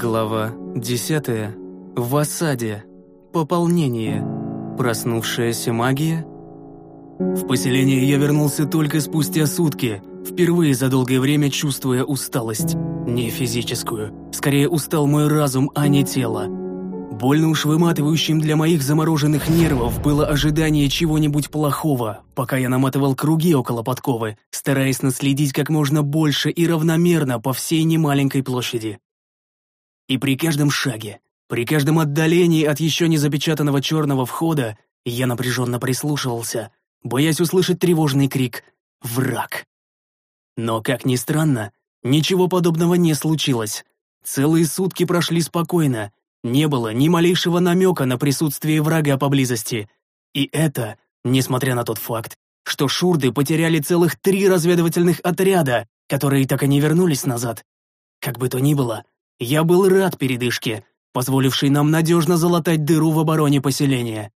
Глава 10. В осаде. Пополнение. Проснувшаяся магия. В поселение я вернулся только спустя сутки, впервые за долгое время чувствуя усталость. Не физическую. Скорее устал мой разум, а не тело. Больно уж выматывающим для моих замороженных нервов было ожидание чего-нибудь плохого, пока я наматывал круги около подковы, стараясь наследить как можно больше и равномерно по всей немаленькой площади. И при каждом шаге, при каждом отдалении от еще не запечатанного черного входа я напряженно прислушивался, боясь услышать тревожный крик «Враг!». Но, как ни странно, ничего подобного не случилось. Целые сутки прошли спокойно, не было ни малейшего намека на присутствие врага поблизости. И это, несмотря на тот факт, что шурды потеряли целых три разведывательных отряда, которые так и не вернулись назад. Как бы то ни было, я был рад передышке, позволившей нам надежно залатать дыру в обороне поселения.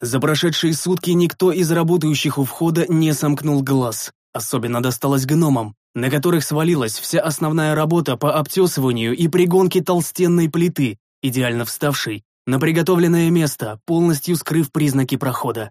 За прошедшие сутки никто из работающих у входа не сомкнул глаз. Особенно досталось гномам, на которых свалилась вся основная работа по обтесыванию и пригонке толстенной плиты, идеально вставшей на приготовленное место, полностью скрыв признаки прохода.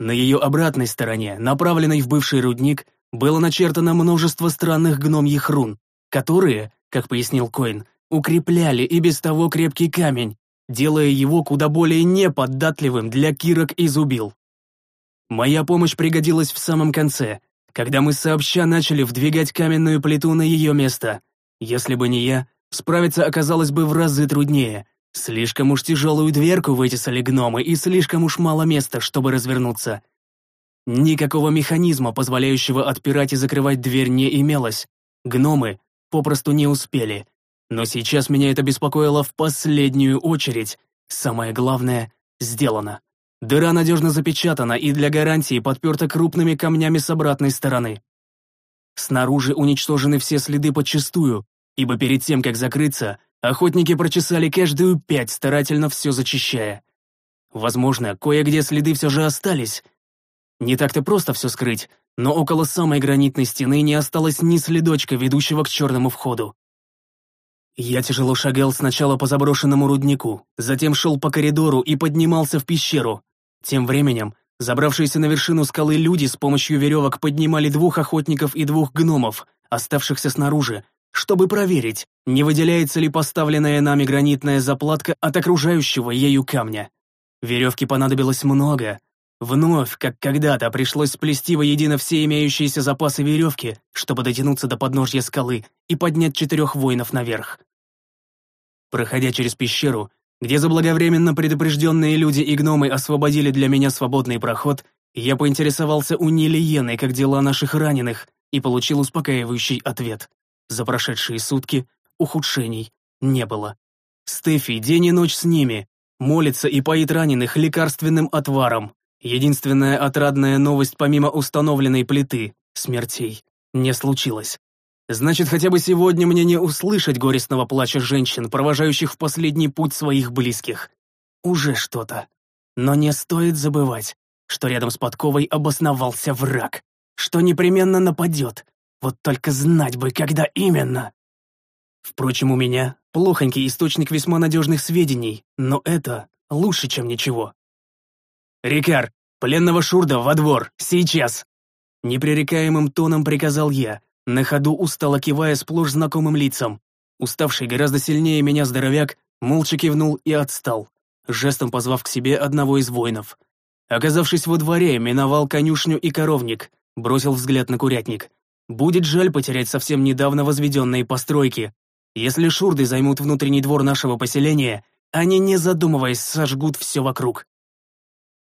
На ее обратной стороне, направленной в бывший рудник, было начертано множество странных гномьих рун, которые, как пояснил Коин, укрепляли и без того крепкий камень, делая его куда более неподатливым для кирок и зубил. Моя помощь пригодилась в самом конце, когда мы сообща начали вдвигать каменную плиту на ее место. Если бы не я, справиться оказалось бы в разы труднее. Слишком уж тяжелую дверку вытесали гномы и слишком уж мало места, чтобы развернуться. Никакого механизма, позволяющего отпирать и закрывать дверь, не имелось. Гномы попросту не успели. Но сейчас меня это беспокоило в последнюю очередь. Самое главное — сделано. Дыра надежно запечатана и для гарантии подперта крупными камнями с обратной стороны. Снаружи уничтожены все следы подчистую, ибо перед тем, как закрыться, охотники прочесали каждую пять, старательно все зачищая. Возможно, кое-где следы все же остались. Не так-то просто все скрыть, но около самой гранитной стены не осталось ни следочка, ведущего к черному входу. Я тяжело шагал сначала по заброшенному руднику, затем шел по коридору и поднимался в пещеру, тем временем, забравшиеся на вершину скалы люди с помощью веревок поднимали двух охотников и двух гномов, оставшихся снаружи, чтобы проверить, не выделяется ли поставленная нами гранитная заплатка от окружающего ею камня. Веревки понадобилось много. Вновь, как когда-то, пришлось сплести воедино все имеющиеся запасы веревки, чтобы дотянуться до подножья скалы и поднять четырех воинов наверх. Проходя через пещеру, где заблаговременно предупрежденные люди и гномы освободили для меня свободный проход, я поинтересовался у Нилиены, как дела наших раненых, и получил успокаивающий ответ. За прошедшие сутки ухудшений не было. Стефи день и ночь с ними, молится и поит раненых лекарственным отваром. Единственная отрадная новость помимо установленной плиты — смертей — не случилось. Значит, хотя бы сегодня мне не услышать горестного плача женщин, провожающих в последний путь своих близких. Уже что-то. Но не стоит забывать, что рядом с подковой обосновался враг, что непременно нападет. Вот только знать бы, когда именно. Впрочем, у меня плохонький источник весьма надежных сведений, но это лучше, чем ничего. «Рикар, пленного Шурда во двор, сейчас!» Непререкаемым тоном приказал я, на ходу устало кивая сплошь знакомым лицам. Уставший гораздо сильнее меня здоровяк молча кивнул и отстал, жестом позвав к себе одного из воинов. Оказавшись во дворе, миновал конюшню и коровник, бросил взгляд на курятник. Будет жаль потерять совсем недавно возведенные постройки. Если шурды займут внутренний двор нашего поселения, они, не задумываясь, сожгут все вокруг.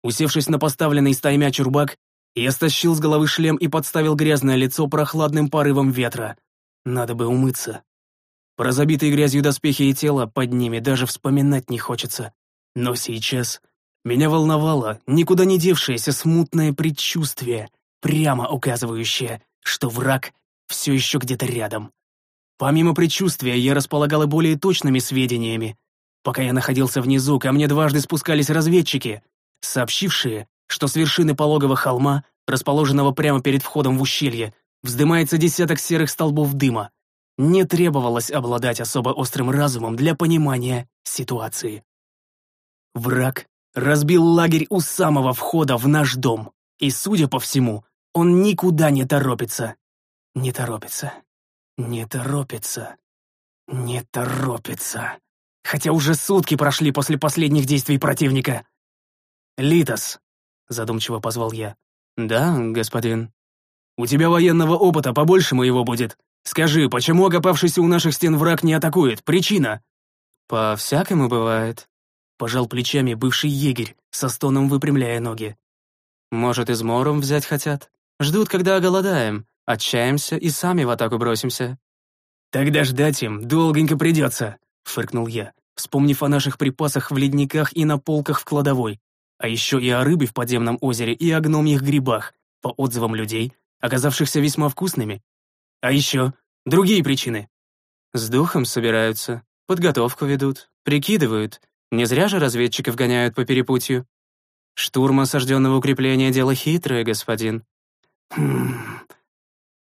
Усевшись на поставленный стаймя чурбак, я стащил с головы шлем и подставил грязное лицо прохладным порывом ветра. Надо бы умыться. Про забитые грязью доспехи и тело под ними даже вспоминать не хочется. Но сейчас меня волновало никуда не девшееся смутное предчувствие, прямо указывающее, что враг все еще где-то рядом. Помимо предчувствия, я располагал и более точными сведениями. Пока я находился внизу, ко мне дважды спускались разведчики, сообщившие, что с вершины пологого холма, расположенного прямо перед входом в ущелье, вздымается десяток серых столбов дыма. не требовалось обладать особо острым разумом для понимания ситуации. Враг разбил лагерь у самого входа в наш дом, и, судя по всему, он никуда не торопится. Не торопится. Не торопится. Не торопится. Хотя уже сутки прошли после последних действий противника. «Литос», — задумчиво позвал я. «Да, господин». «У тебя военного опыта побольше моего будет. Скажи, почему окопавшийся у наших стен враг не атакует? Причина?» «По-всякому бывает», — пожал плечами бывший егерь, со стоном выпрямляя ноги. «Может, измором взять хотят? Ждут, когда оголодаем, отчаемся и сами в атаку бросимся». «Тогда ждать им долгонько придется», — фыркнул я, вспомнив о наших припасах в ледниках и на полках в кладовой, а еще и о рыбе в подземном озере и о гномьих грибах, по отзывам людей, оказавшихся весьма вкусными. А еще другие причины. С духом собираются, подготовку ведут, прикидывают. Не зря же разведчиков гоняют по перепутью. Штурм осажденного укрепления — дело хитрое, господин. Хм.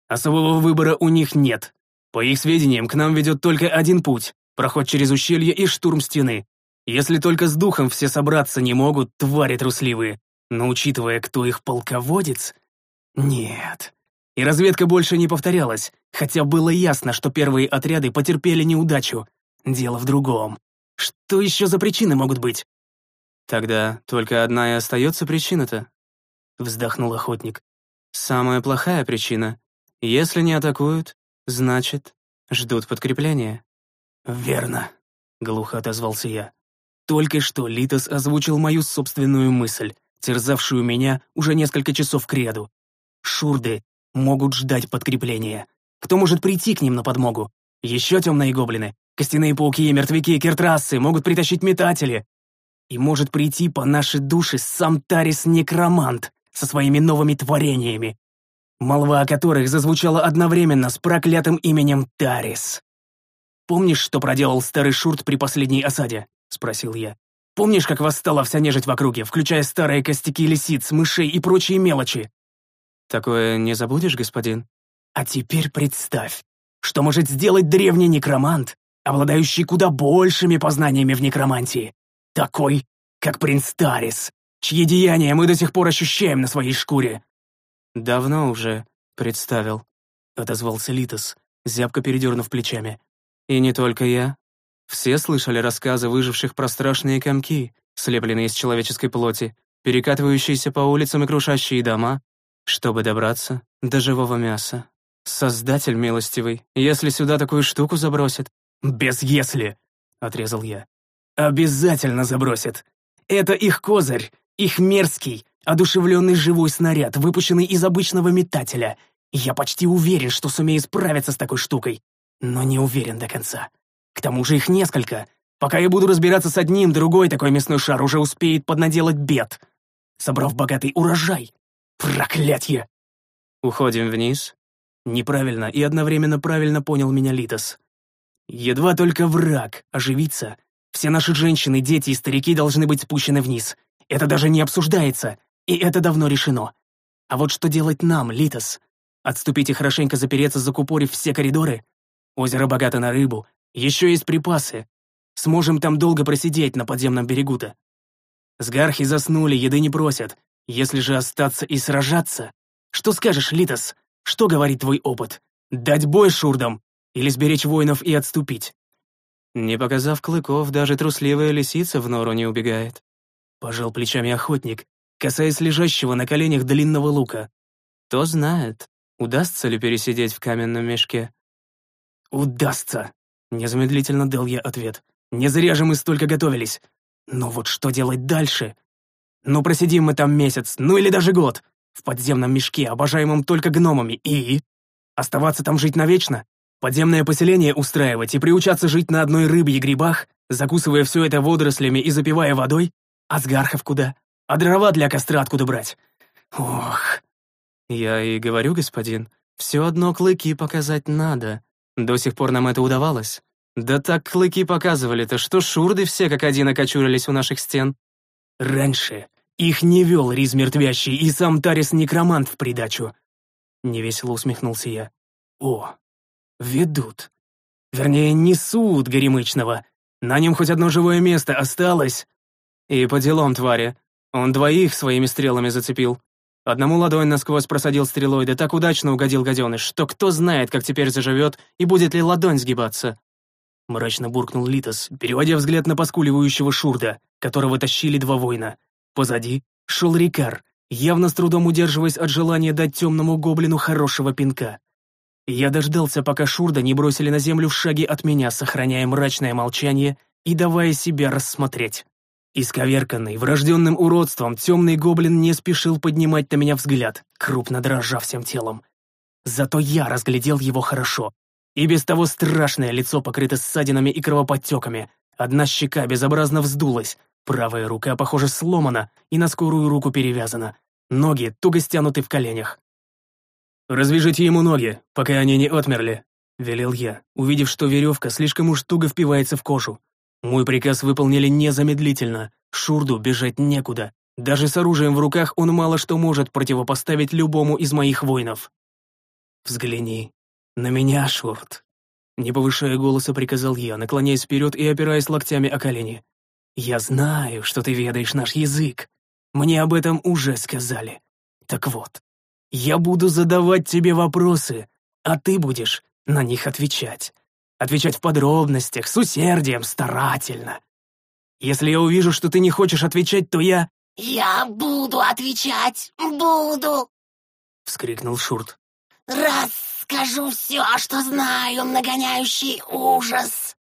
Особого выбора у них нет. По их сведениям, к нам ведет только один путь — проход через ущелье и штурм стены. Если только с духом все собраться не могут, твари трусливые. Но учитывая, кто их полководец... Нет. И разведка больше не повторялась, хотя было ясно, что первые отряды потерпели неудачу. Дело в другом. Что еще за причины могут быть? Тогда только одна и остается причина-то. Вздохнул охотник. Самая плохая причина. Если не атакуют, значит, ждут подкрепления. Верно, глухо отозвался я. Только что Литос озвучил мою собственную мысль, терзавшую меня уже несколько часов кряду. Шурды могут ждать подкрепления. Кто может прийти к ним на подмогу? Еще темные гоблины, костяные пауки, мертвяки, кертрассы могут притащить метатели. И может прийти по нашей душе сам Тарис-некромант со своими новыми творениями, молва о которых зазвучала одновременно с проклятым именем Тарис. Помнишь, что проделал старый Шурт при последней осаде? Спросил я. «Помнишь, как восстала вся нежить в округе, включая старые костяки лисиц, мышей и прочие мелочи?» «Такое не забудешь, господин?» «А теперь представь, что может сделать древний некромант, обладающий куда большими познаниями в некромантии, такой, как принц Тарис, чьи деяния мы до сих пор ощущаем на своей шкуре». «Давно уже представил», — отозвался Литос, зябко передернув плечами. «И не только я, все слышали рассказы выживших про страшные комки, слепленные из человеческой плоти, перекатывающиеся по улицам и крушащие дома, чтобы добраться до живого мяса. Создатель милостивый, если сюда такую штуку забросит... «Без «если», — отрезал я. «Обязательно забросит. Это их козырь, их мерзкий, одушевленный живой снаряд, выпущенный из обычного метателя. Я почти уверен, что сумею справиться с такой штукой, но не уверен до конца. К тому же их несколько. Пока я буду разбираться с одним, другой такой мясной шар уже успеет поднаделать бед, собрав богатый урожай. Проклятье! Уходим вниз. Неправильно и одновременно правильно понял меня Литос. Едва только враг оживится, все наши женщины, дети и старики должны быть спущены вниз. Это даже не обсуждается, и это давно решено. А вот что делать нам, Литос? Отступить и хорошенько запереться, закупорив все коридоры? Озеро богато на рыбу, еще есть припасы. Сможем там долго просидеть на подземном берегу-то. Сгархи заснули, еды не просят. Если же остаться и сражаться... Что скажешь, Литос? Что говорит твой опыт? Дать бой шурдам? Или сберечь воинов и отступить? Не показав клыков, даже трусливая лисица в нору не убегает. Пожал плечами охотник, касаясь лежащего на коленях длинного лука. Кто знает, удастся ли пересидеть в каменном мешке. «Удастся!» Незамедлительно дал я ответ. «Не зря же мы столько готовились. Но вот что делать дальше? Ну, просидим мы там месяц, ну или даже год, в подземном мешке, обожаемом только гномами, и... Оставаться там жить навечно? Подземное поселение устраивать и приучаться жить на одной рыбе и грибах, закусывая все это водорослями и запивая водой? А сгархов куда? А дрова для костра откуда брать? Ох... Я и говорю, господин, все одно клыки показать надо, до сих пор нам это удавалось. Да так клыки показывали-то, что шурды все как один окочурились у наших стен. Раньше их не вел Риз Мертвящий и сам Тарис-некромант в придачу. Невесело усмехнулся я. О, ведут. Вернее, не суд Горемычного. На нем хоть одно живое место осталось. И по делам твари. Он двоих своими стрелами зацепил. Одному ладонь насквозь просадил стрелой, да так удачно угодил гаденыш, что кто знает, как теперь заживет и будет ли ладонь сгибаться. Мрачно буркнул Литос, переводя взгляд на поскуливающего Шурда, которого тащили два воина. Позади шел Рикар, явно с трудом удерживаясь от желания дать темному гоблину хорошего пинка. Я дождался, пока Шурда не бросили на землю в шаге от меня, сохраняя мрачное молчание и давая себя рассмотреть. Исковерканный, врожденным уродством, темный гоблин не спешил поднимать на меня взгляд, крупно дрожа всем телом. Зато я разглядел его хорошо. И без того страшное лицо покрыто ссадинами и кровоподтеками. Одна щека безобразно вздулась, правая рука, похоже, сломана и на скорую руку перевязана. Ноги туго стянуты в коленях. «Развяжите ему ноги, пока они не отмерли», — велел я, увидев, что веревка слишком уж туго впивается в кожу. Мой приказ выполнили незамедлительно. Шурду бежать некуда. Даже с оружием в руках он мало что может противопоставить любому из моих воинов. «Взгляни на меня, Шурд!» Не повышая голоса, приказал я, наклоняясь вперед и опираясь локтями о колени. «Я знаю, что ты ведаешь наш язык. Мне об этом уже сказали. Так вот, я буду задавать тебе вопросы, а ты будешь на них отвечать отвечать в подробностях, с усердием, старательно. Если я увижу, что ты не хочешь отвечать, то я...» «Я буду отвечать, буду!» — вскрикнул Шурт. «Расскажу все, что знаю, нагоняющий ужас!»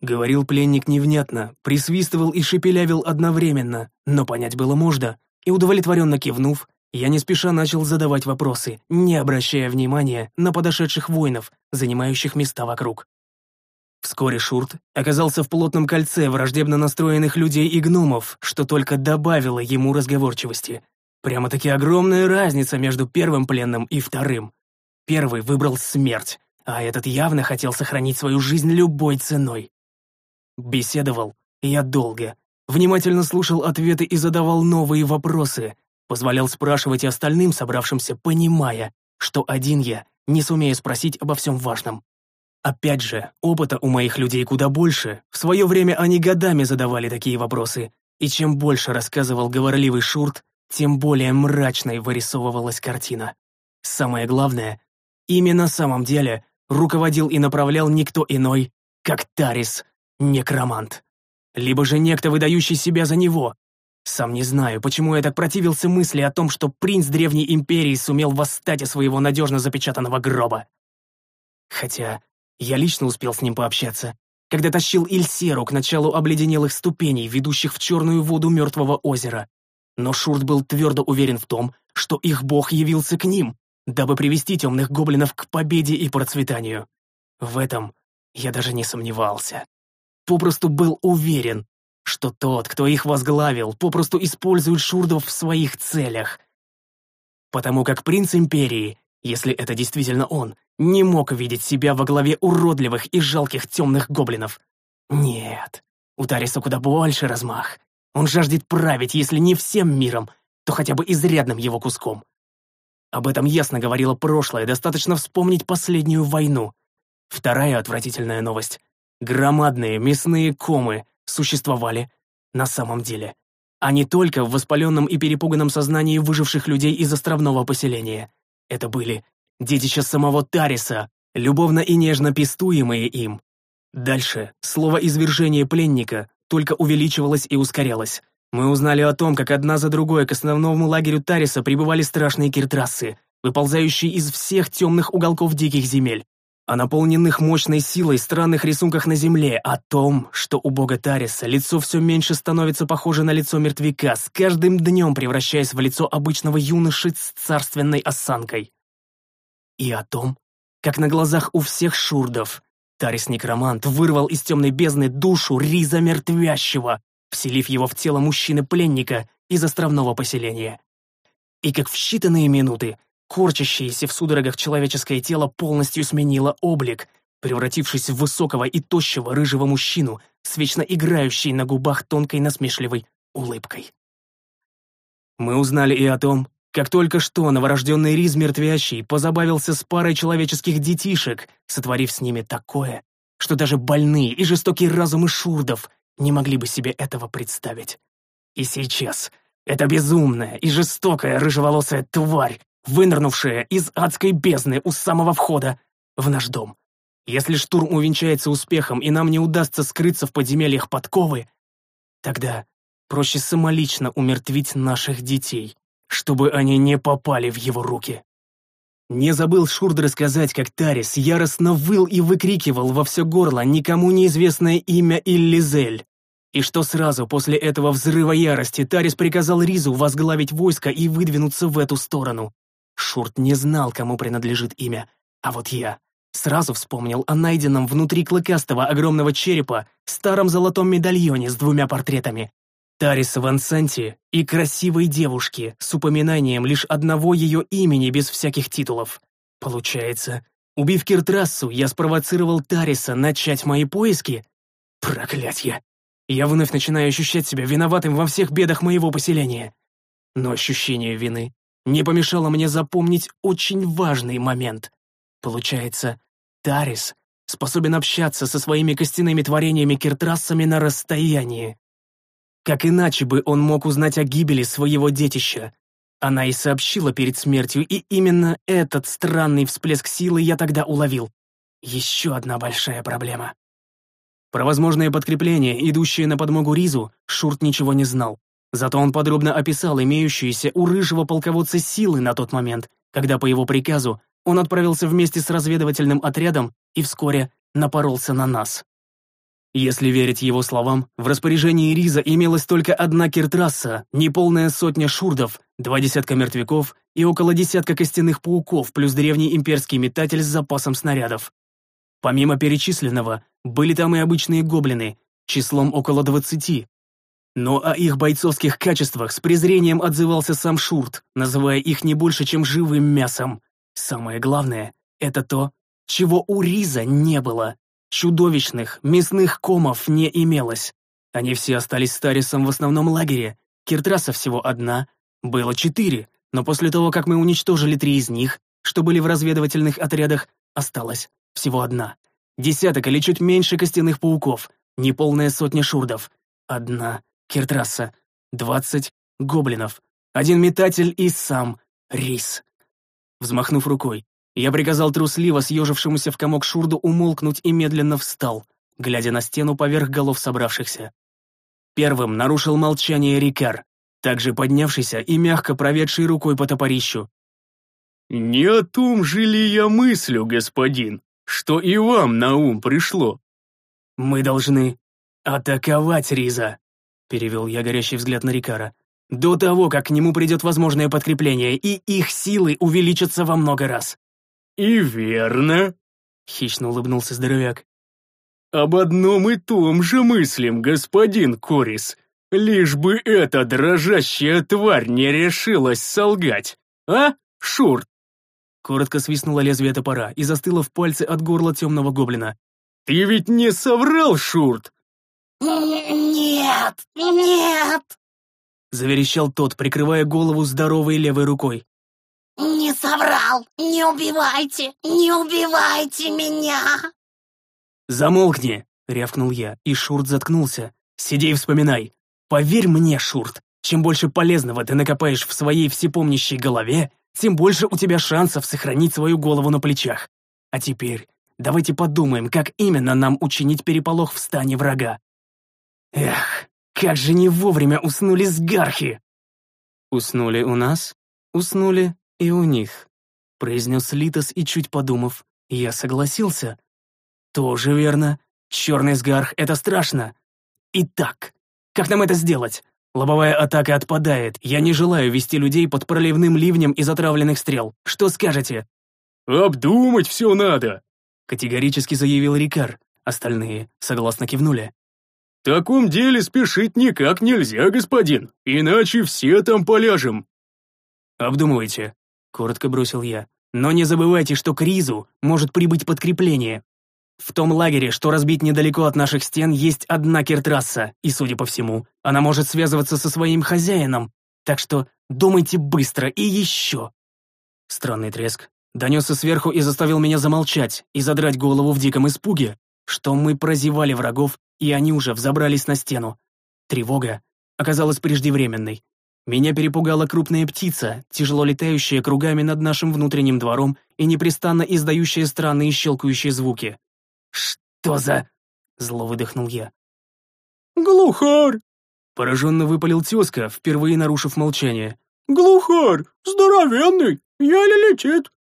Говорил пленник невнятно, присвистывал и шепелявил одновременно, но понять было можно, и, удовлетворенно кивнув, я не спеша начал задавать вопросы, не обращая внимания на подошедших воинов, занимающих места вокруг. Вскоре Шурт оказался в плотном кольце враждебно настроенных людей и гномов, что только добавило ему разговорчивости. Прямо-таки огромная разница между первым пленным и вторым. Первый выбрал смерть, а этот явно хотел сохранить свою жизнь любой ценой. Беседовал я долго, внимательно слушал ответы и задавал новые вопросы, Позволял спрашивать и остальным собравшимся, понимая, что один я не сумею спросить обо всем важном. Опять же, опыта у моих людей куда больше. В свое время они годами задавали такие вопросы, и чем больше рассказывал говорливый Шурт, тем более мрачной вырисовывалась картина. Самое главное, именно на самом деле руководил и направлял никто иной, как Тарис, некромант. Либо же некто, выдающий себя за него, сам не знаю, почему я так противился мысли о том, что принц Древней Империи сумел восстать из своего надежно запечатанного гроба. Хотя я лично успел с ним пообщаться, когда тащил Ильсеру к началу обледенелых ступеней, ведущих в черную воду мертвого озера. Но Шурт был твердо уверен в том, что их бог явился к ним, дабы привести темных гоблинов к победе и процветанию. В этом я даже не сомневался. Попросту был уверен, что тот, кто их возглавил, попросту использует шурдов в своих целях. Потому как принц Империи, если это действительно он, не мог видеть себя во главе уродливых и жалких темных гоблинов. Нет, у Тариса куда больше размах. Он жаждет править, если не всем миром, то хотя бы изрядным его куском. Об этом ясно говорило прошлое, достаточно вспомнить последнюю войну. Вторая отвратительная новость. Громадные мясные комы, существовали на самом деле, а не только в воспаленном и перепуганном сознании выживших людей из островного поселения. Это были детища самого Тариса, любовно и нежно пестуемые им. Дальше слово «извержение пленника» только увеличивалось и ускорялось. Мы узнали о том, как одна за другой к основному лагерю Тариса прибывали страшные киртрассы, выползающие из всех темных уголков диких земель, о наполненных мощной силой странных рисунках на земле, о том, что у бога Тариса лицо все меньше становится похоже на лицо мертвяка, с каждым днем превращаясь в лицо обычного юноши с царственной осанкой. И о том, как на глазах у всех шурдов Тарис-некромант вырвал из темной бездны душу Риза Мертвящего, вселив его в тело мужчины-пленника из островного поселения. И как в считанные минуты Корчащееся в судорогах человеческое тело полностью сменило облик, превратившись в высокого и тощего рыжего мужчину с вечно играющей на губах тонкой насмешливой улыбкой. Мы узнали и о том, как только что новорожденный Риз мертвящий позабавился с парой человеческих детишек, сотворив с ними такое, что даже больные и жестокие разумы шурдов не могли бы себе этого представить. И сейчас эта безумная и жестокая рыжеволосая тварь, вынырнувшая из адской бездны у самого входа в наш дом. Если штурм увенчается успехом и нам не удастся скрыться в подземельях подковы, тогда проще самолично умертвить наших детей, чтобы они не попали в его руки. Не забыл Шурд рассказать, как Тарис яростно выл и выкрикивал во все горло никому неизвестное имя Иллизель. И что сразу после этого взрыва ярости Тарис приказал Ризу возглавить войско и выдвинуться в эту сторону. Шурт не знал, кому принадлежит имя, а вот я сразу вспомнил о найденном внутри клыкастого огромного черепа старом золотом медальоне с двумя портретами. Тариса Вансанти и красивой девушки с упоминанием лишь одного ее имени без всяких титулов. Получается, убив Киртрассу, я спровоцировал Тариса начать мои поиски? Проклятье! Я вновь начинаю ощущать себя виноватым во всех бедах моего поселения. Но ощущение вины не помешало мне запомнить очень важный момент. Получается, Тарис способен общаться со своими костяными творениями Киртрассами на расстоянии. Как иначе бы он мог узнать о гибели своего детища? Она и сообщила перед смертью, и именно этот странный всплеск силы я тогда уловил. Еще одна большая проблема. Про возможное подкрепление, идущее на подмогу Ризу, Шурт ничего не знал. Зато он подробно описал имеющиеся у рыжего полководца силы на тот момент, когда по его приказу он отправился вместе с разведывательным отрядом и вскоре напоролся на нас. Если верить его словам, в распоряжении Риза имелась только одна киртрасса, неполная сотня шурдов, два десятка мертвяков и около десятка костяных пауков плюс древний имперский метатель с запасом снарядов. Помимо перечисленного, были там и обычные гоблины, числом около двадцати. Но о их бойцовских качествах с презрением отзывался сам Шурт, называя их не больше, чем живым мясом. Самое главное — это то, чего у Риза не было. Чудовищных, мясных комов не имелось. Они все остались с Тарисом в основном лагере. Киртраса всего одна, было четыре, но после того, как мы уничтожили три из них, что были в разведывательных отрядах, осталась всего одна. Десяток или чуть меньше костяных пауков, неполная сотня шурдов, одна Киртраса, двадцать гоблинов, один метатель и сам Рис. Взмахнув рукой, я приказал трусливо съежившемуся в комок шурду умолкнуть и медленно встал, глядя на стену поверх голов собравшихся. Первым нарушил молчание Рикар, также поднявшийся и мягко проведший рукой по топорищу. «Не о том же ли я мыслю, господин, что и вам на ум пришло?» «Мы должны атаковать Риза», — перевел я горящий взгляд на Рикара, «до того, как к нему придет возможное подкрепление, и их силы увеличатся во много раз». «И верно», — хищно улыбнулся здоровяк. «Об одном и том же мыслим, господин Корис, лишь бы эта дрожащая тварь не решилась солгать, а, Шурт?» Коротко свистнуло лезвие топора и застыло в пальце от горла темного гоблина. «Ты ведь не соврал, Шурт?» «Нет, нет!» Заверещал тот, прикрывая голову здоровой левой рукой. «Не соврал! Не убивайте! Не убивайте меня!» «Замолкни!» — рявкнул я, и Шурт заткнулся. «Сиди и вспоминай. Поверь мне, Шурт, чем больше полезного ты накопаешь в своей всепомнящей голове, тем больше у тебя шансов сохранить свою голову на плечах. А теперь давайте подумаем, как именно нам учинить переполох в стане врага. Эх, как же не вовремя уснули сгархи!» «Уснули у нас, уснули и у них», — произнес Литос и, чуть подумав, я согласился. «Тоже верно. Черный сгарх — это страшно. Итак, как нам это сделать? Лобовая атака отпадает. Я не желаю вести людей под проливным ливнем из отравленных стрел. Что скажете?» «Обдумать все надо», — категорически заявил Рикар. Остальные согласно кивнули. «В таком деле спешить никак нельзя, господин, иначе все там поляжем». «Обдумывайте», — коротко бросил я. «Но не забывайте, что к Ризу может прибыть подкрепление. В том лагере, что разбит недалеко от наших стен, есть одна киртрасса, и, судя по всему, она может связываться со своим хозяином, так что Думайте быстро и еще!» Странный треск донесся сверху и заставил меня замолчать и задрать голову в диком испуге, что мы прозевали врагов, и они уже взобрались на стену. Тревога оказалась преждевременной. Меня перепугала крупная птица, тяжело летающая кругами над нашим внутренним двором и непрестанно издающая странные щелкающие звуки. «Что за...» — зло выдохнул я. «Глухарь!» — пораженно выпалил тезка, впервые нарушив молчание. «Глухарь! Здоровенный! Еле летит!»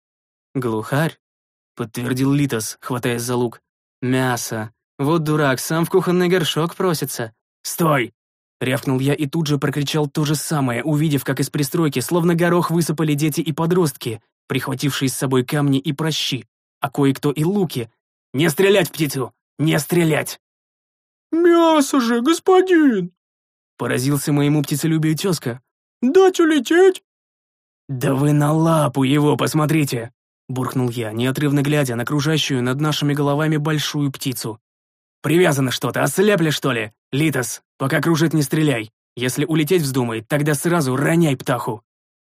«Глухарь?» — подтвердил Литос, хватаясь за лук. «Мясо. Вот дурак, сам в кухонный горшок просится. Стой!» Рявкнул я и тут же прокричал то же самое, увидев, как из пристройки, словно горох, высыпали дети и подростки, прихватившие с собой камни и прощи, а кое-кто и луки. «Не стрелять в птицу! Не стрелять!» «Мясо же, господин!» Поразился моему птицелюбию тезка. «Дать улететь?» «Да вы на лапу его посмотрите!» Буркнул я, неотрывно глядя на кружащую над нашими головами большую птицу. «Привязано что-то, ослепли, что ли? Литос, пока кружит, не стреляй. Если улететь вздумает, тогда сразу роняй птаху».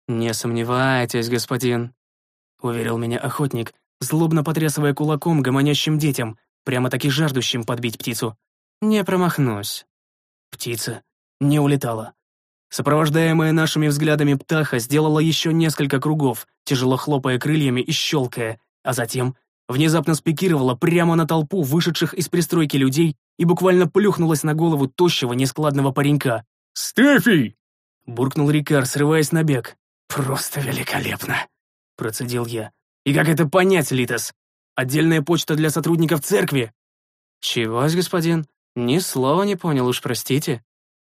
«Не сомневайтесь, господин», — уверил меня охотник, злобно потрясывая кулаком гомонящим детям, прямо-таки жаждущим подбить птицу. «Не промахнусь». Птица не улетала. Сопровождаемая нашими взглядами птаха сделала еще несколько кругов, тяжело хлопая крыльями и щелкая, а затем внезапно спикировала прямо на толпу вышедших из пристройки людей и буквально плюхнулась на голову тощего нескладного паренька. «Стефи!» — буркнул Рикар, срываясь на бег. «Просто великолепно!» — процедил я. «И как это понять, Литос? Отдельная почта для сотрудников церкви?» «Чегось, господин? Ни слова не понял, уж простите».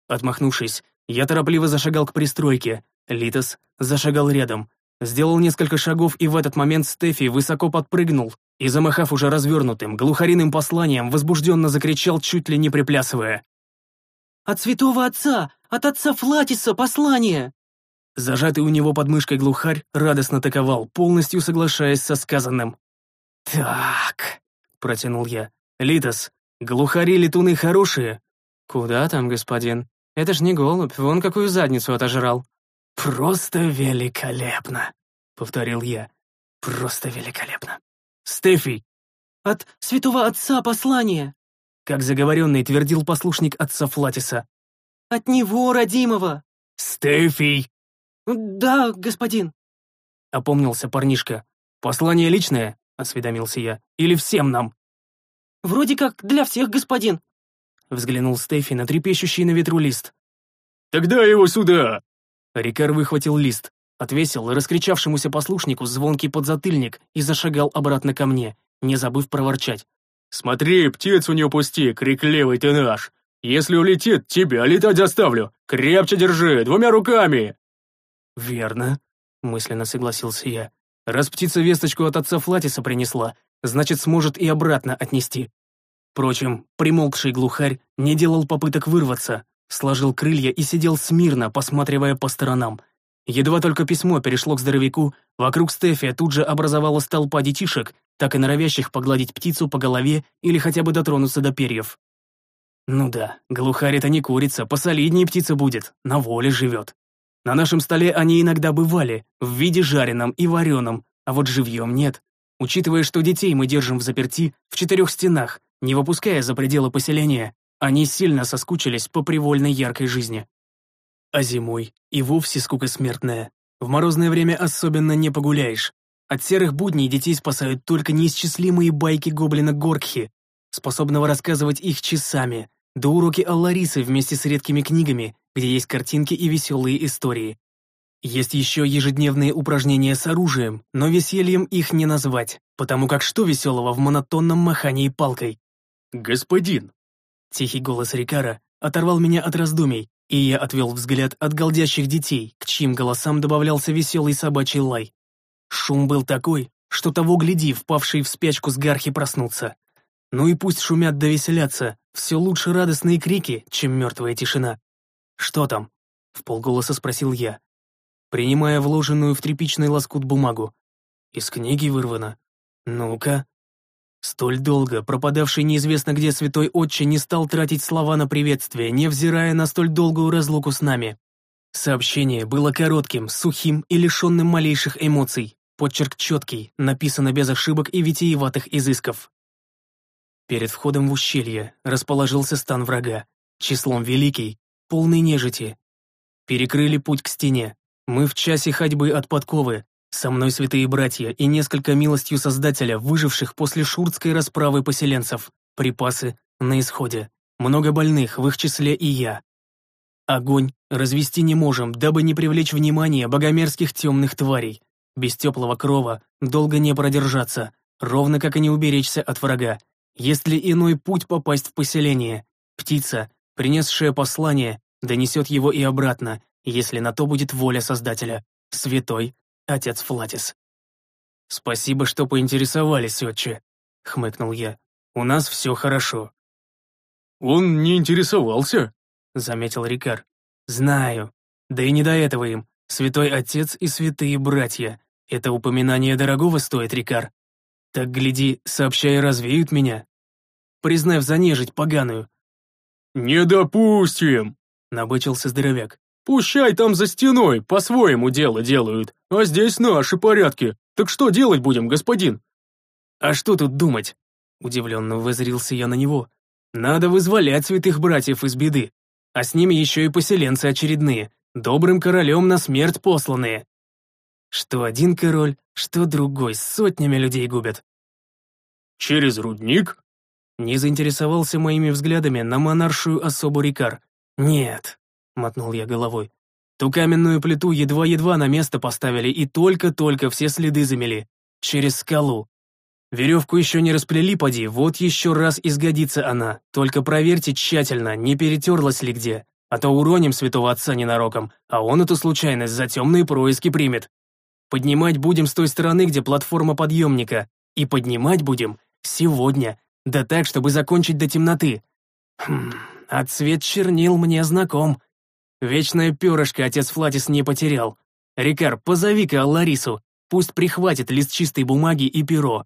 Отмахнувшись, я торопливо зашагал к пристройке. Литос зашагал рядом. Сделал несколько шагов, и в этот момент Стефи высоко подпрыгнул и, замахав уже развернутым, глухариным посланием, возбужденно закричал, чуть ли не приплясывая. «От святого отца! От отца Флатиса послание!» Зажатый у него под мышкой глухарь радостно таковал, полностью соглашаясь со сказанным. «Так», — протянул я, — «Литос, глухари-летуны хорошие?» «Куда там, господин? Это ж не голубь, вон какую задницу отожрал». «Просто великолепно», — повторил я. «Просто великолепно». «Стефи!» «От святого отца послание!» Как заговоренный твердил послушник отца Флатиса. «От него, родимого!» «Стефи!» «Да, господин!» Опомнился парнишка. «Послание личное?» — осведомился я. «Или всем нам?» «Вроде как для всех, господин!» Взглянул Стефи на трепещущий на ветру лист. «Тогда его сюда!» Рикар выхватил лист, отвесил раскричавшемуся послушнику звонкий подзатыльник и зашагал обратно ко мне, не забыв проворчать. «Смотри, птицу не упусти, криклевый ты наш! Если улетит, тебя летать заставлю! Крепче держи, двумя руками!» «Верно», — мысленно согласился я. «Раз птица весточку от отца Флатиса принесла, значит, сможет и обратно отнести». Впрочем, примолкший глухарь не делал попыток вырваться, сложил крылья и сидел смирно, посматривая по сторонам. Едва только письмо перешло к здоровяку, вокруг Стефия тут же образовалась толпа детишек, так и норовящих погладить птицу по голове или хотя бы дотронуться до перьев. Ну да, глухарь это не курица, посолиднее птица будет, на воле живет. На нашем столе они иногда бывали, в виде жареном и вареном, а вот живьем нет. Учитывая, что детей мы держим в заперти, в четырех стенах, не выпуская за пределы поселения, они сильно соскучились по привольной яркой жизни. А зимой и вовсе скука смертная. В морозное время особенно не погуляешь. От серых будней детей спасают только неисчислимые байки гоблина Горкхи, способного рассказывать их часами, да уроки Алларисы вместе с редкими книгами, где есть картинки и веселые истории. Есть еще ежедневные упражнения с оружием, но весельем их не назвать, потому как что веселого в монотонном махании палкой? «Господин!» Тихий голос Рикара оторвал меня от раздумий, и я отвел взгляд от голдящих детей, к чьим голосам добавлялся веселый собачий лай. Шум был такой, что того гляди, впавшие в спячку с гархи проснутся. Ну и пусть шумят да веселятся, все лучше радостные крики, чем мертвая тишина. «Что там?» — в полголоса спросил я, принимая вложенную в тряпичный лоскут бумагу. «Из книги вырвано. Ну-ка». Столь долго пропадавший неизвестно где святой отче не стал тратить слова на приветствие, невзирая на столь долгую разлуку с нами. Сообщение было коротким, сухим и лишенным малейших эмоций. Подчерк четкий, написано без ошибок и витиеватых изысков. Перед входом в ущелье расположился стан врага, числом великий, полный нежити. Перекрыли путь к стене. Мы в часе ходьбы от подковы. Со мной святые братья и несколько милостью Создателя, выживших после шуртской расправы поселенцев. Припасы на исходе. Много больных, в их числе и я. Огонь развести не можем, дабы не привлечь внимание богомерзких темных тварей. Без теплого крова долго не продержаться, ровно как и не уберечься от врага. Есть ли иной путь попасть в поселение? Птица, принесшая послание, донесет его и обратно, если на то будет воля Создателя. Святой Отец Флатис. «Спасибо, что поинтересовались, отче», — хмыкнул я. «У нас все хорошо». «Он не интересовался», — заметил Рикар. «Знаю. Да и не до этого им. Святой Отец и святые братья. Это упоминание дорогого стоит, Рикар. Так, гляди, сообщая, развеют меня. Признав за нежить поганую». «Не допустим!» — набычился здоровяк. «Пущай там за стеной, по-своему дело делают, а здесь наши порядки. Так что делать будем, господин?» «А что тут думать?» — удивленно возрился я на него. «Надо вызволять святых братьев из беды а с ними еще и поселенцы очередные, добрым королем на смерть посланные. Что один король, что другой, сотнями людей губят. «Через рудник?» Не заинтересовался моими взглядами на монаршую особу Рикар. «Нет», — мотнул я головой. «Ту каменную плиту едва-едва на место поставили и только-только все следы замели. Через скалу. Веревку еще не расплели, поди, вот еще раз изгодится она. Только проверьте тщательно, не перетерлась ли где. А то уроним святого отца ненароком, а он эту случайность за темные происки примет. Поднимать будем с той стороны, где платформа подъемника. И поднимать будем сегодня. Да так, чтобы закончить до темноты. Хм, а цвет чернил мне знаком. Вечное перышко отец Флатис не потерял. Рикар, позови-ка Ларису, пусть прихватит лист чистой бумаги и перо.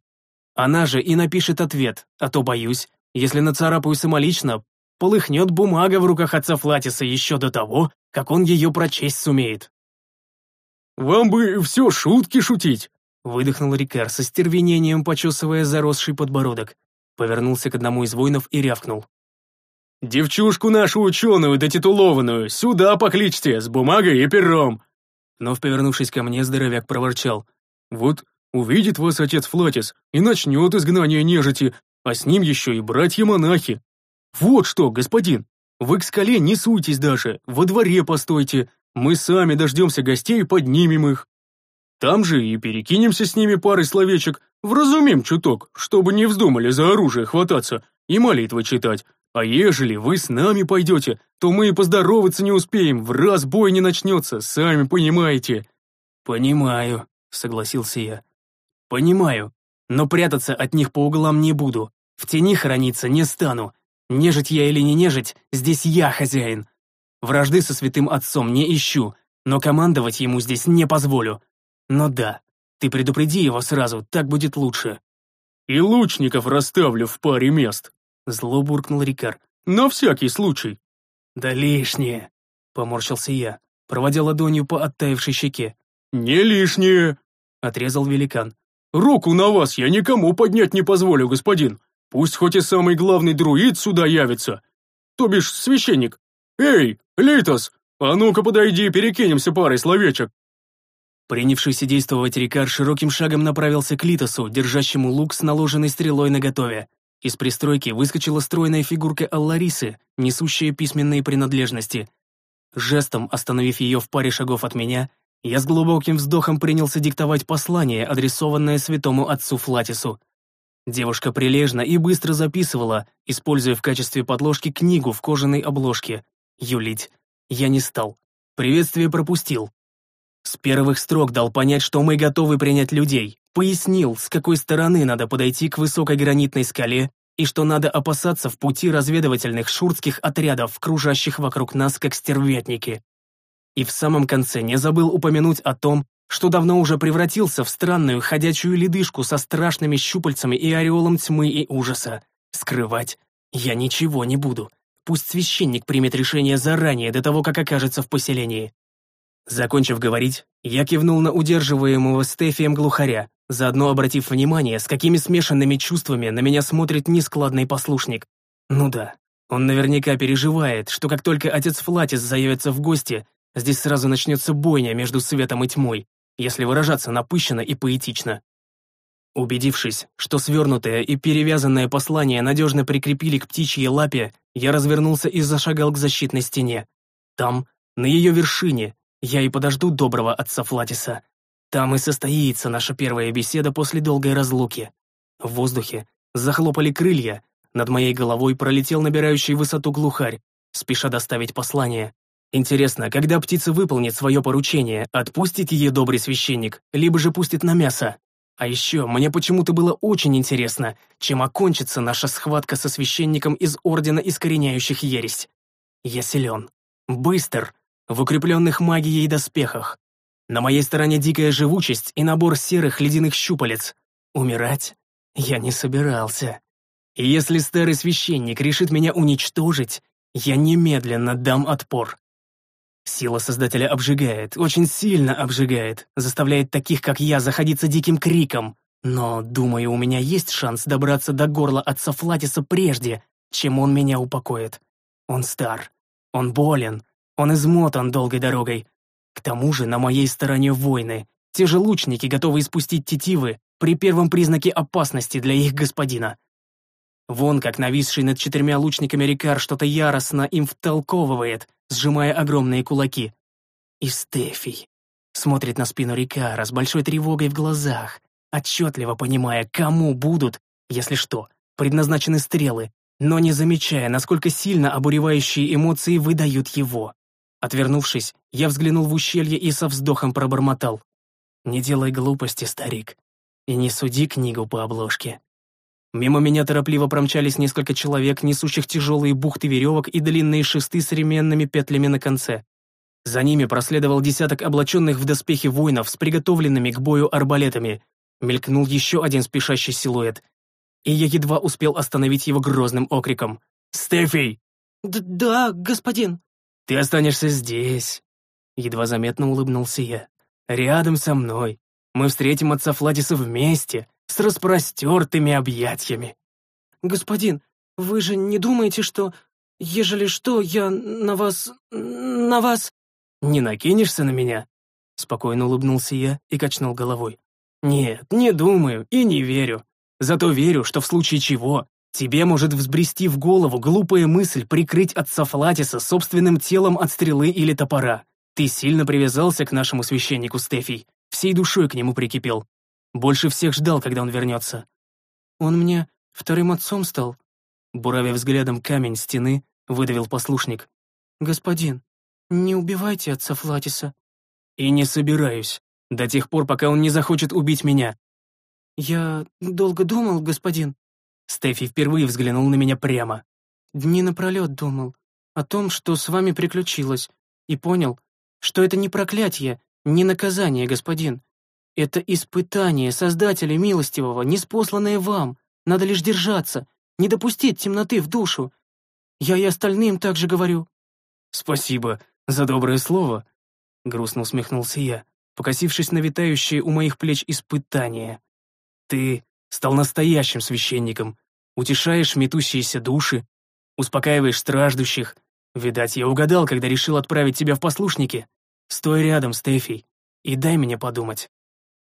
Она же и напишет ответ, а то боюсь, если нацарапаю самолично, полыхнет бумага в руках отца Флатиса еще до того, как он ее прочесть сумеет. «Вам бы все шутки шутить!» выдохнул Рикар со стервенением, почесывая заросший подбородок. Повернулся к одному из воинов и рявкнул. «Девчушку нашу ученую да титулованную сюда покличьте, с бумагой и пером!» Но, повернувшись ко мне, здоровяк проворчал. «Вот Увидит вас отец Флатис и начнет изгнание нежити, а с ним еще и братья-монахи. Вот что, господин, вы к скале не суйтесь даже, во дворе постойте, мы сами дождемся гостей и поднимем их. Там же и перекинемся с ними парой словечек, вразумим чуток, чтобы не вздумали за оружие хвататься и молитвы читать. А ежели вы с нами пойдете, то мы и поздороваться не успеем, в раз бой не начнется, сами понимаете». «Понимаю», — согласился я. «Понимаю, но прятаться от них по углам не буду. В тени храниться не стану. Нежить я или не нежить, здесь я хозяин. Вражды со святым отцом не ищу, но командовать ему здесь не позволю. Но да, ты предупреди его сразу, так будет лучше». «И лучников расставлю в паре мест», — зло буркнул Рикар. «На всякий случай». «Да лишнее», — поморщился я, проводя ладонью по оттаившей щеке. «Не лишнее», — отрезал великан. Руку на вас я никому поднять не позволю, господин. Пусть хоть и самый главный друид сюда явится. То бишь, священник. Эй, Литос, а ну-ка подойди, перекинемся парой словечек. Принявшийся действовать Рикар широким шагом направился к Литосу, держащему лук с наложенной стрелой наготове. Из пристройки выскочила стройная фигурка Алларисы, несущая письменные принадлежности. Жестом остановив ее в паре шагов от меня, я с глубоким вздохом принялся диктовать послание, адресованное святому отцу Флатису. Девушка прилежно и быстро записывала, используя в качестве подложки книгу в кожаной обложке. Юлить я не стал. Приветствие пропустил. С первых строк дал понять, что мы готовы принять людей. Пояснил, с какой стороны надо подойти к высокой гранитной скале и что надо опасаться в пути разведывательных шуртских отрядов, кружащих вокруг нас, как стервятники. И в самом конце не забыл упомянуть о том, что давно уже превратился в странную ходячую ледышку со страшными щупальцами и ореолом тьмы и ужаса. Скрывать я ничего не буду. Пусть священник примет решение заранее, до того, как окажется в поселении. Закончив говорить, я кивнул на удерживаемого Стефием глухаря, заодно обратив внимание, с какими смешанными чувствами на меня смотрит нескладный послушник. Ну да, он наверняка переживает, что как только отец Флатис заявится в гости, здесь сразу начнется бойня между светом и тьмой, если выражаться напыщенно и поэтично. Убедившись, что свернутое и перевязанное послание надежно прикрепили к птичьей лапе, я развернулся и зашагал к защитной стене. Там, на ее вершине, я и подожду доброго отца Флатиса. Там и состоится наша первая беседа после долгой разлуки. В воздухе захлопали крылья, над моей головой пролетел набирающий высоту глухарь, спеша доставить послание. Интересно, когда птица выполнит свое поручение, отпустит ее добрый священник, либо же пустит на мясо? А еще мне почему-то было очень интересно, чем окончится наша схватка со священником из Ордена Искореняющих Ересь. Я силен, быстр, в укрепленных магией доспехах. На моей стороне дикая живучесть и набор серых ледяных щупалец. Умирать я не собирался. И если старый священник решит меня уничтожить, я немедленно дам отпор. Сила Создателя обжигает, очень сильно обжигает, заставляет таких, как я, заходиться диким криком. Но, думаю, у меня есть шанс добраться до горла отца Флатиса прежде, чем он меня упокоит. Он стар, он болен, он измотан долгой дорогой. К тому же на моей стороне войны. Те же лучники готовы испустить тетивы при первом признаке опасности для их господина. Вон как нависший над четырьмя лучниками Рикар что-то яростно им втолковывает, сжимая огромные кулаки. И Стефий смотрит на спину Рикара с большой тревогой в глазах, отчетливо понимая, кому будут, если что, предназначены стрелы, но не замечая, насколько сильно обуревающие эмоции выдают его. Отвернувшись, я взглянул в ущелье и со вздохом пробормотал. «Не делай глупости, старик, и не суди книгу по обложке». Мимо меня торопливо промчались несколько человек, несущих тяжелые бухты веревок и длинные шесты с ременными петлями на конце. За ними проследовал десяток облаченных в доспехи воинов с приготовленными к бою арбалетами. Мелькнул еще один спешащий силуэт. И я едва успел остановить его грозным окриком. «Стефий!» «Да, господин!» Ты останешься здесь. Едва заметно улыбнулся я. Рядом со мной. Мы встретим отца Фладиса вместе, с распростертыми объятиями. Господин, вы же не думаете, что... Ежели что, я на вас... на вас... Не накинешься на меня? Спокойно улыбнулся я и качнул головой. Нет, не думаю и не верю. Зато верю, что в случае чего Тебе может взбрести в голову глупая мысль прикрыть отца Флатиса собственным телом от стрелы или топора. Ты сильно привязался к нашему священнику Стефий, всей душой к нему прикипел. Больше всех ждал, когда он вернется. Он мне вторым отцом стал. Буравя взглядом камень стены, выдавил послушник. Господин, не убивайте отца Флатиса. И не собираюсь, до тех пор, пока он не захочет убить меня. Я долго думал, господин, Стефи впервые взглянул на меня прямо. Дни напролет думал о том, что с вами приключилось, и понял, что это не проклятие, не наказание, господин. Это испытание Создателя Милостивого, неспосланное вам. Надо лишь держаться, не допустить темноты в душу. Я и остальным так же говорю». «Спасибо за доброе слово», — грустно усмехнулся я, покосившись на витающие у моих плеч испытания. «Ты стал настоящим священником, утешаешь метущиеся души, успокаиваешь страждущих. Видать, я угадал, когда решил отправить тебя в послушники. Стой рядом, Стефий, и дай мне подумать».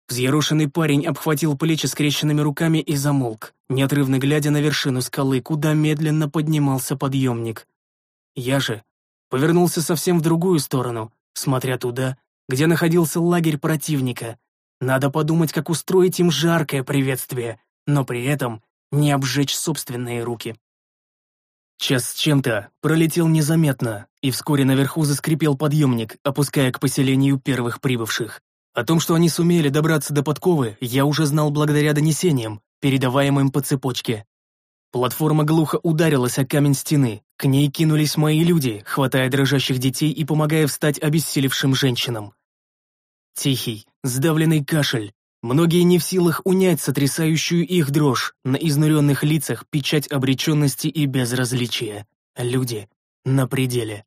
Взъерошенный парень обхватил плечи скрещенными руками и замолк, неотрывно глядя на вершину скалы, куда медленно поднимался подъемник. Я же повернулся совсем в другую сторону, смотря туда, где находился лагерь противника, надо подумать, как устроить им жаркое приветствие, но при этом не обжечь собственные руки. Час с чем-то пролетел незаметно, и вскоре наверху заскрипел подъемник, опуская к поселению первых прибывших. О том, что они сумели добраться до подковы, я уже знал благодаря донесениям, передаваемым по цепочке. Платформа глухо ударилась о камень стены, к ней кинулись мои люди, хватая дрожащих детей и помогая встать обессилевшим женщинам. Тихий, сдавленный кашель. Многие не в силах унять сотрясающую их дрожь, на изнуренных лицах печать обреченности и безразличия. Люди на пределе.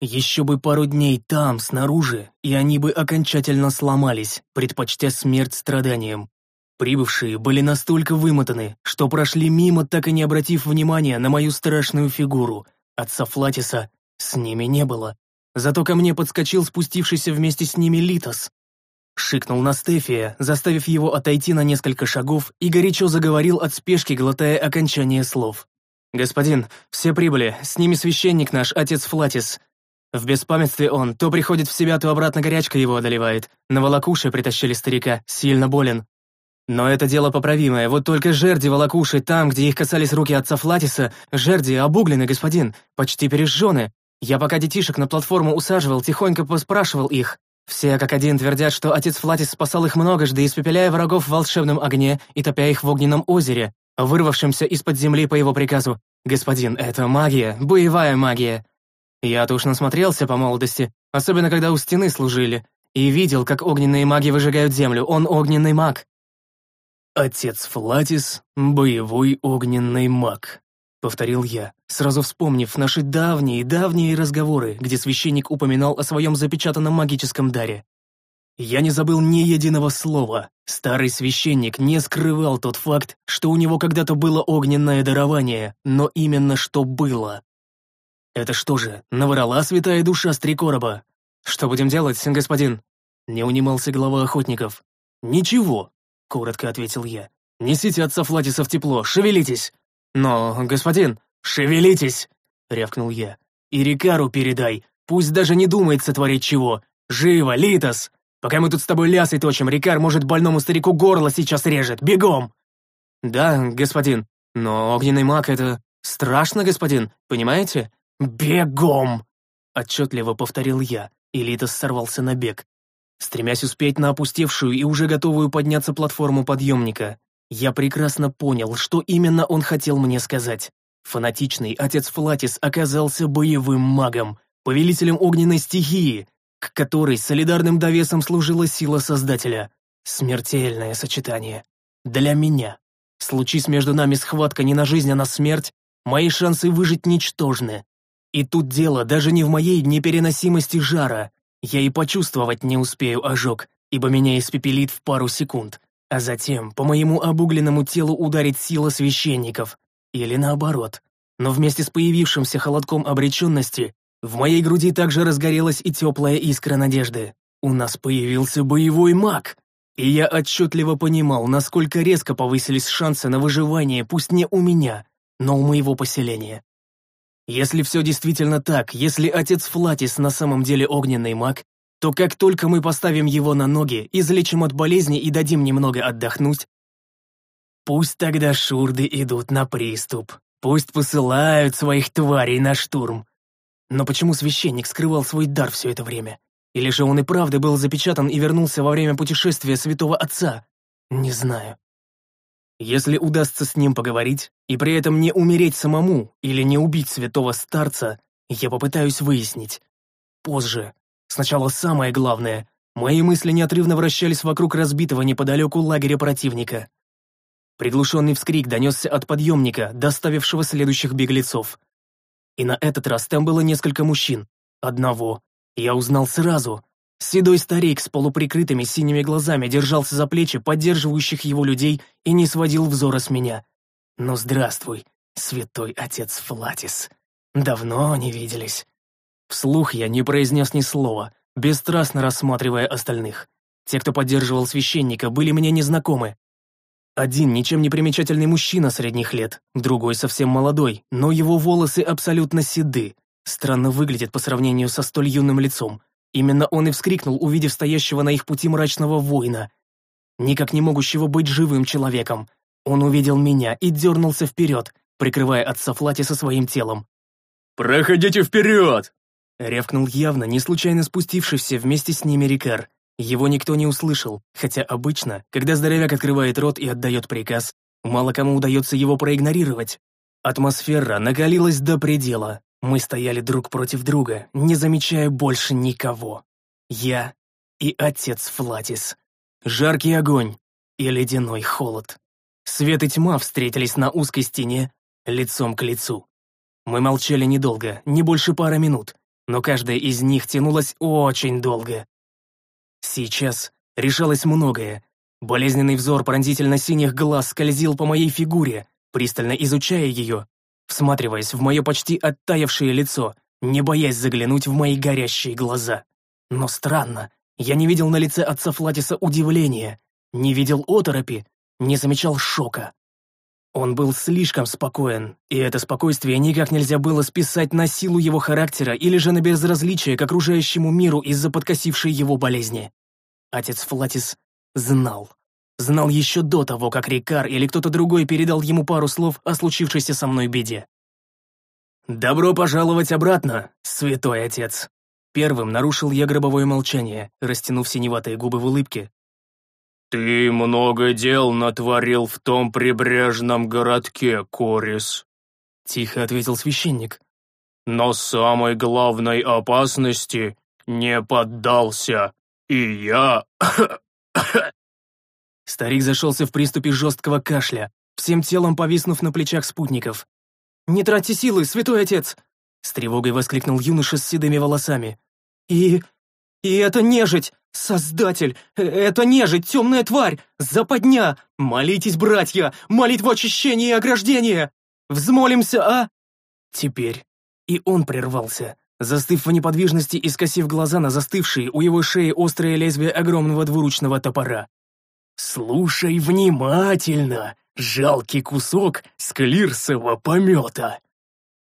Еще бы пару дней там, снаружи, и они бы окончательно сломались, предпочтя смерть страданиям. Прибывшие были настолько вымотаны, что прошли мимо, так и не обратив внимания на мою страшную фигуру. Отца Флатиса с ними не было. Зато ко мне подскочил спустившийся вместе с ними Литос. Шикнул на Стефия, заставив его отойти на несколько шагов и горячо заговорил от спешки, глотая окончание слов. «Господин, все прибыли, с ними священник наш, отец Флатис. В беспамятстве он, то приходит в себя, то обратно горячка его одолевает. На волокуше притащили старика, сильно болен. Но это дело поправимое, вот только жерди волокуши там, где их касались руки отца Флатиса, жерди обуглены, господин, почти пережжены. Я пока детишек на платформу усаживал, тихонько поспрашивал их. Все как один твердят, что отец Флатис спасал их многожды, испепеляя врагов в волшебном огне и топя их в огненном озере, вырвавшемся из-под земли по его приказу. Господин, это магия, боевая магия. Я-то уж насмотрелся по молодости, особенно когда у стены служили, и видел, как огненные маги выжигают землю, он огненный маг. «Отец Флатис — боевой огненный маг», — повторил я, сразу вспомнив наши давние-давние разговоры, где священник упоминал о своем запечатанном магическом даре. Я не забыл ни единого слова. Старый священник не скрывал тот факт, что у него когда-то было огненное дарование, но именно что было. «Это что же, наврала святая душа Стрекороба? Что будем делать, господин?» Не унимался глава охотников. «Ничего», — коротко ответил я. «Несите отца Флатиса в тепло, шевелитесь!» «Но, господин, шевелитесь!» — рявкнул я. «И Рикару передай, пусть даже не думает сотворить чего. Живо, Литос! Пока мы тут с тобой лясы точим, Рикар, может, больному старику горло сейчас режет. Бегом!» «Да, господин, но огненный маг — это страшно, господин, понимаете? «Бегом!» — отчетливо повторил я, и Литос сорвался на бег. Стремясь успеть на опустевшую и уже готовую подняться платформу подъемника, я прекрасно понял, что именно он хотел мне сказать. Фанатичный отец Флатис оказался боевым магом, повелителем огненной стихии, к которой солидарным довесом служила сила Создателя. Смертельное сочетание. Для меня. Случись между нами схватка не на жизнь, а на смерть, мои шансы выжить ничтожны. И тут дело даже не в моей непереносимости жара. Я и почувствовать не успею ожог, ибо меня испепелит в пару секунд, а затем по моему обугленному телу ударит сила священников. Или наоборот. Но вместе с появившимся холодком обреченности в моей груди также разгорелась и теплая искра надежды. У нас появился боевой маг. И я отчетливо понимал, насколько резко повысились шансы на выживание, пусть не у меня, но у моего поселения. Если все действительно так, если отец Флатис на самом деле огненный маг, то как только мы поставим его на ноги, излечим от болезни и дадим немного отдохнуть, пусть тогда шурды идут на приступ, пусть посылают своих тварей на штурм. Но почему священник скрывал свой дар все это время? Или же он и правда был запечатан и вернулся во время путешествия святого отца? Не знаю. Если удастся с ним поговорить, и при этом не умереть самому или не убить святого старца, я попытаюсь выяснить. Позже. Сначала самое главное. Мои мысли неотрывно вращались вокруг разбитого неподалеку лагеря противника. Приглушенный вскрик донесся от подъемника, доставившего следующих беглецов. И на этот раз там было несколько мужчин. Одного. Я узнал сразу. Седой старик с полуприкрытыми синими глазами держался за плечи поддерживающих его людей и не сводил взора с меня. «Ну, здравствуй, святой отец Флатис. Давно не виделись». Вслух я не произнес ни слова, бесстрастно рассматривая остальных. Те, кто поддерживал священника, были мне незнакомы. Один ничем не примечательный мужчина средних лет, другой совсем молодой, но его волосы абсолютно седы, странно выглядят по сравнению со столь юным лицом. Именно он и вскрикнул, увидев стоящего на их пути мрачного воина, никак не могущего быть живым человеком. Он увидел меня и дернулся вперед, прикрывая отца Флати со своим телом. «Проходите вперед!» Рявкнул явно, не случайно спустившийся вместе с ними Рикар. Его никто не услышал, хотя обычно, когда здоровяк открывает рот и отдает приказ, мало кому удается его проигнорировать. Атмосфера накалилась до предела. Мы стояли друг против друга, не замечая больше никого. Я и отец Флатис. Жаркий огонь и ледяной холод. Свет и тьма встретились на узкой стене, лицом к лицу. Мы молчали недолго, не больше пары минут, но каждая из них тянулась очень долго. Сейчас решалось многое. Болезненный взор пронзительно-синих глаз скользил по моей фигуре, пристально изучая ее, всматриваясь в мое почти оттаявшее лицо, не боясь заглянуть в мои горящие глаза. Но странно, я не видел на лице отца Флатиса удивления, не видел оторопи, не замечал шока. Он был слишком спокоен, и это спокойствие никак нельзя было списать на силу его характера или же на безразличие к окружающему миру из-за подкосившей его болезни. Отец Флатис знал. Знал еще до того, как Рикар или кто-то другой передал ему пару слов о случившейся со мной беде. «Добро пожаловать обратно, святой отец!» Первым нарушил я гробовое молчание, растянув синеватые губы в улыбке, «Ты много дел натворил в том прибрежном городке, Корис», — тихо ответил священник. «Но самой главной опасности не поддался, и я...» Старик зашелся в приступе жесткого кашля, всем телом повиснув на плечах спутников. «Не тратьте силы, святой отец!» С тревогой воскликнул юноша с седыми волосами. «И... и это нежить! «Создатель! Э, это нежить, темная тварь! Западня! Молитесь, братья! Молитву очищения и ограждения! Взмолимся, а...» Теперь и он прервался, застыв в неподвижности и скосив глаза на застывшие у его шеи острое лезвие огромного двуручного топора. «Слушай внимательно, жалкий кусок склирсового помета!»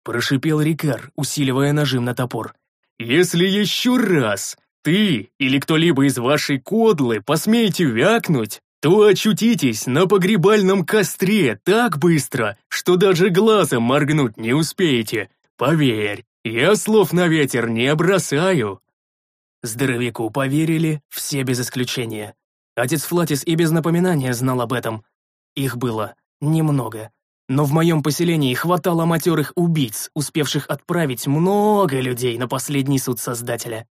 Прошипел Рикар, усиливая нажим на топор. «Если еще раз ты или кто-либо из вашей кодлы посмеете вякнуть, то очутитесь на погребальном костре так быстро, что даже глазом моргнуть не успеете. Поверь, я слов на ветер не бросаю». Здоровяку поверили все без исключения. Отец Флатис и без напоминания знал об этом. Их было немного. Но в моем поселении хватало матерых убийц, успевших отправить много людей на последний суд Создателя.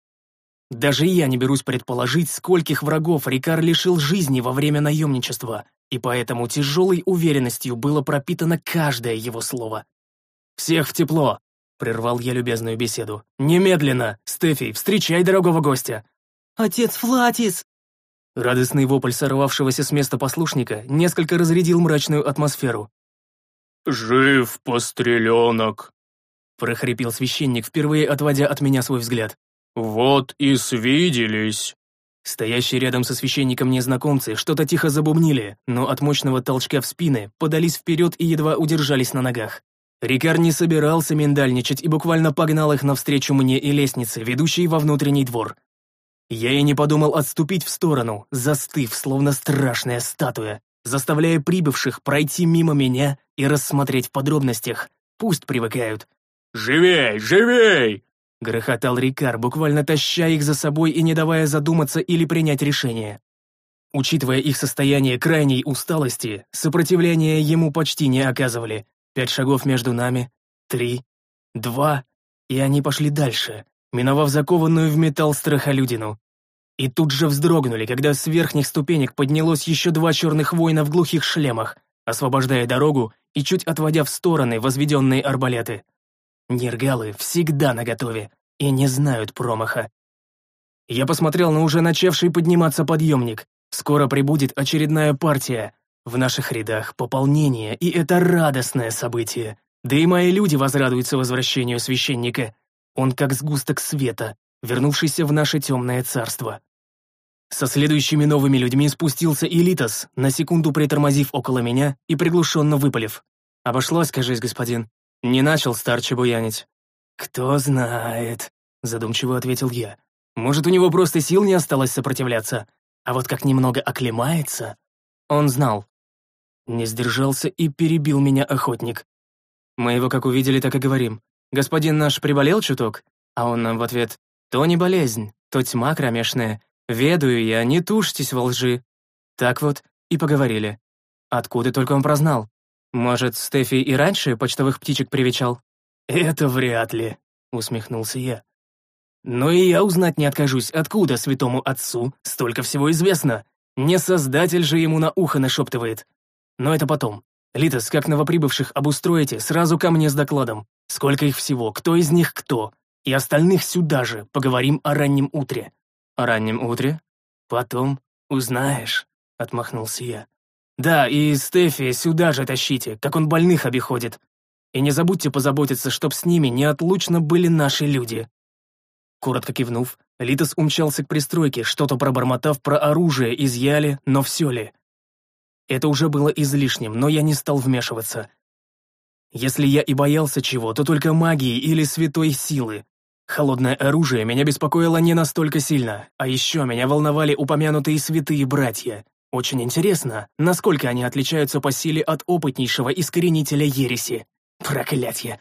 Даже я не берусь предположить, скольких врагов Рикар лишил жизни во время наемничества, и поэтому тяжелой уверенностью было пропитано каждое его слово. «Всех в тепло!» — прервал я любезную беседу. «Немедленно! Стефи, встречай дорогого гостя!» «Отец Флатис!» Радостный вопль сорвавшегося с места послушника несколько разрядил мрачную атмосферу. «Жив, постреленок!» — прохрипел священник, впервые отводя от меня свой взгляд. «Вот и свиделись!» Стоящие рядом со священником незнакомцы что-то тихо забубнили, но от мощного толчка в спины подались вперед и едва удержались на ногах. Рикар не собирался миндальничать и буквально погнал их навстречу мне и лестнице, ведущей во внутренний двор. Я и не подумал отступить в сторону, застыв, словно страшная статуя, заставляя прибывших пройти мимо меня и рассмотреть в подробностях. Пусть привыкают. «Живей, живей!» Грохотал Рикар, буквально таща их за собой и не давая задуматься или принять решение. Учитывая их состояние крайней усталости, сопротивления ему почти не оказывали. Пять шагов между нами, три, два, и они пошли дальше, миновав закованную в металл страхолюдину. И тут же вздрогнули, когда с верхних ступенек поднялось еще два черных воина в глухих шлемах, освобождая дорогу и чуть отводя в стороны возведенные арбалеты. Нергалы всегда наготове и не знают промаха. Я посмотрел на уже начавший подниматься подъемник. Скоро прибудет очередная партия. В наших рядах пополнение, и это радостное событие. Да и мои люди возрадуются возвращению священника. Он как сгусток света, вернувшийся в наше темное царство. Со следующими новыми людьми спустился Элитос, на секунду притормозив около меня и приглушенно выпалив. «Обошлось, кажись, господин. Не начал старче буянить. «Кто знает», — задумчиво ответил я. «Может, у него просто сил не осталось сопротивляться, а вот как немного оклемается...» Он знал. Не сдержался и перебил меня охотник. Мы его как увидели, так и говорим. «Господин наш приболел чуток?» А он нам в ответ. «То не болезнь, то тьма кромешная. Ведаю я, не тушьтесь во лжи». Так вот и поговорили. Откуда только он прознал? «Может, Стефи и раньше почтовых птичек привечал?» «Это вряд ли», — усмехнулся я. «Но и я узнать не откажусь, откуда святому отцу столько всего известно. Не создатель же ему на ухо нашептывает. Но это потом. Литос, как новоприбывших обустроите, сразу ко мне с докладом. Сколько их всего, кто из них кто. И остальных сюда же, поговорим о раннем утре». «О раннем утре?» «Потом узнаешь», — отмахнулся я. «Да, и Стефи сюда же тащите, как он больных обиходит. И не забудьте позаботиться, чтоб с ними неотлучно были наши люди». Коротко кивнув, Литос умчался к пристройке, что-то пробормотав про оружие, изъяли, но все ли. Это уже было излишним, но я не стал вмешиваться. Если я и боялся чего, то только магии или святой силы. Холодное оружие меня беспокоило не настолько сильно, а еще меня волновали упомянутые святые братья. Очень интересно, насколько они отличаются по силе от опытнейшего искоренителя ереси. Проклятье!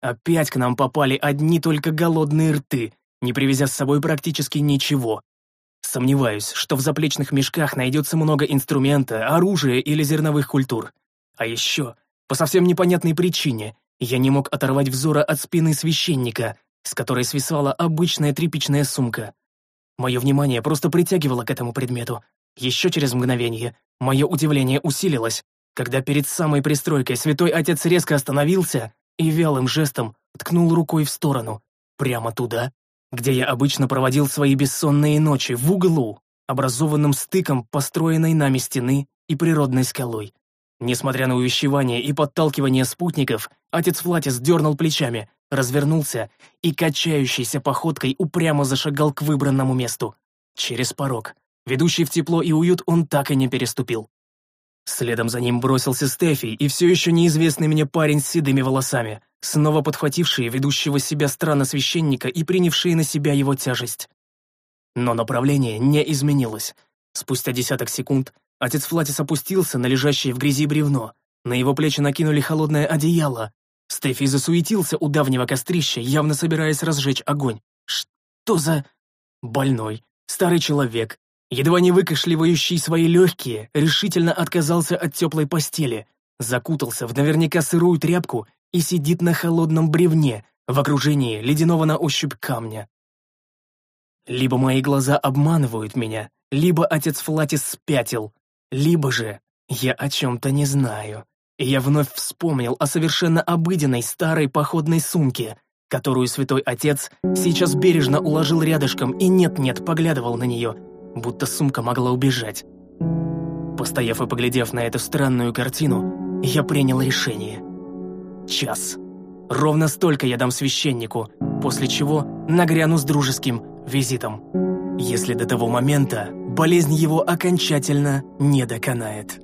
Опять к нам попали одни только голодные рты, не привезя с собой практически ничего. Сомневаюсь, что в заплечных мешках найдется много инструмента, оружия или зерновых культур. А еще, по совсем непонятной причине, я не мог оторвать взора от спины священника, с которой свисала обычная тряпичная сумка. Мое внимание просто притягивало к этому предмету. Еще через мгновение мое удивление усилилось, когда перед самой пристройкой святой отец резко остановился и вялым жестом ткнул рукой в сторону, прямо туда, где я обычно проводил свои бессонные ночи, в углу, образованном стыком построенной нами стены и природной скалой. Несмотря на увещевание и подталкивание спутников, отец Флатис дернул плечами, развернулся и качающейся походкой упрямо зашагал к выбранному месту. Через порог. Ведущий в тепло и уют он так и не переступил. Следом за ним бросился Стефи и все еще неизвестный мне парень с седыми волосами, снова подхватившие ведущего себя странно священника и принявшие на себя его тяжесть. Но направление не изменилось. Спустя десяток секунд отец Флатис опустился на лежащее в грязи бревно, на его плечи накинули холодное одеяло. Стефи засуетился у давнего кострища, явно собираясь разжечь огонь. Что за... Больной, старый человек, едва не выкашливающий свои легкие, решительно отказался от теплой постели, закутался в наверняка сырую тряпку и сидит на холодном бревне в окружении ледяного на ощупь камня. Либо мои глаза обманывают меня, либо отец Флатис спятил, либо же я о чем-то не знаю. И я вновь вспомнил о совершенно обыденной старой походной сумке, которую святой отец сейчас бережно уложил рядышком и нет-нет поглядывал на нее, будто сумка могла убежать. Постояв и поглядев на эту странную картину, я принял решение. Час. Ровно столько я дам священнику, после чего нагряну с дружеским визитом. Если до того момента болезнь его окончательно не доконает.